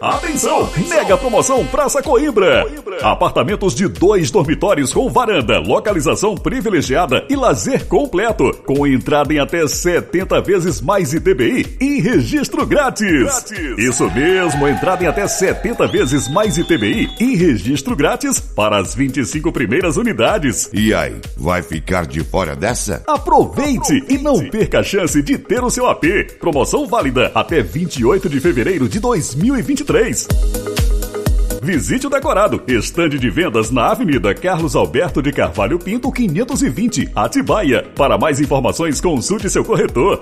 Atenção! Mega promoção Praça Coimbra. Apartamentos de dois dormitórios com varanda, localização privilegiada e lazer completo, com entrada em até 70 vezes mais ITBI e registro grátis. Isso mesmo, entrada em até 70 vezes mais ITBI e registro grátis para as 25 primeiras unidades. E aí, vai ficar de fora dessa? Aproveite, e não perca a chance de ter o seu AP. Promoção válida até 28 de fevereiro de 2023. Visite o Decorado, estande de vendas na Avenida Carlos Alberto de Carvalho Pinto 520, Atibaia. Para mais informações, consulte seu corretor.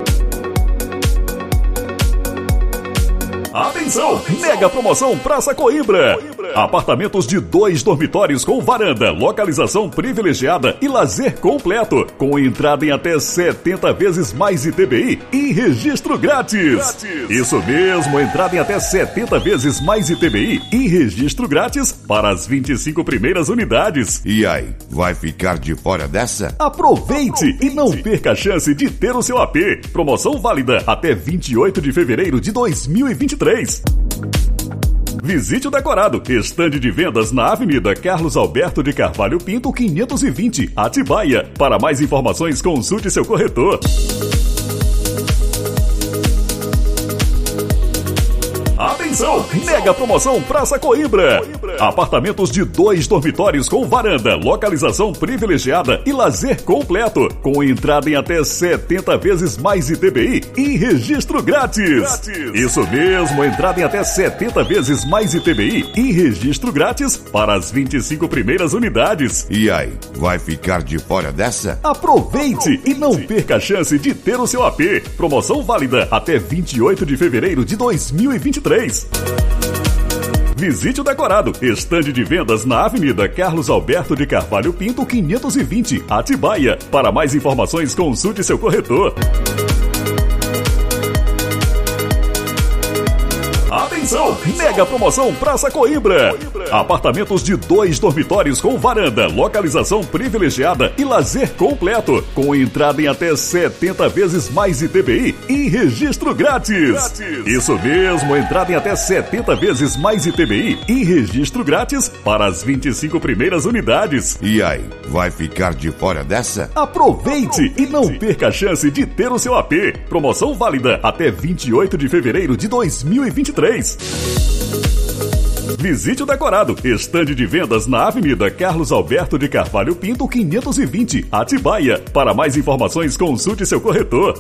Atenção! Mega promoção Praça Coimbra. Apartamentos de dois dormitórios com varanda, localização privilegiada e lazer completo, com entrada em até 70 vezes mais ITBI e registro grátis. Isso mesmo, entrada em até 70 vezes mais ITBI e registro grátis para as 25 primeiras unidades. E aí, vai ficar de fora dessa? Aproveite e não perca a chance de ter o seu AP. Promoção válida até 28 de fevereiro de 2023. Visite o Decorado, estande de vendas na Avenida Carlos Alberto de Carvalho Pinto 520, Atibaia. Para mais informações, consulte seu corretor. Atenção! Mega promoção Praça Coimbra. Apartamentos de dois dormitórios com varanda, localização privilegiada e lazer completo, com entrada em até 70 vezes mais ITBI e registro grátis. Grátis. Isso mesmo, entrada em até 70 vezes mais ITBI e registro grátis para as 25 primeiras unidades. E aí, vai ficar de fora dessa? Aproveite e não perca a chance de ter o seu AP. Promoção válida até 28 de fevereiro de 2023. Visite o Decorado, estande de vendas na Avenida Carlos Alberto de Carvalho Pinto 520, Atibaia. Para mais informações, consulte seu corretor. Mega promoção Praça Coimbra. Apartamentos de dois dormitórios com varanda, localização privilegiada e lazer completo, com entrada em até 70 vezes mais ITBI e registro grátis. Grátis. Isso mesmo, entrada em até 70 vezes mais ITBI e registro grátis para as 25 primeiras unidades. E aí, vai ficar de fora dessa? Aproveite e não perca a chance de ter o seu AP. Promoção válida até 28 de fevereiro de 2023. Visite o Decorado, estande de vendas na Avenida Carlos Alberto de Carvalho Pinto 520, Atibaia. Para mais informações, consulte seu corretor.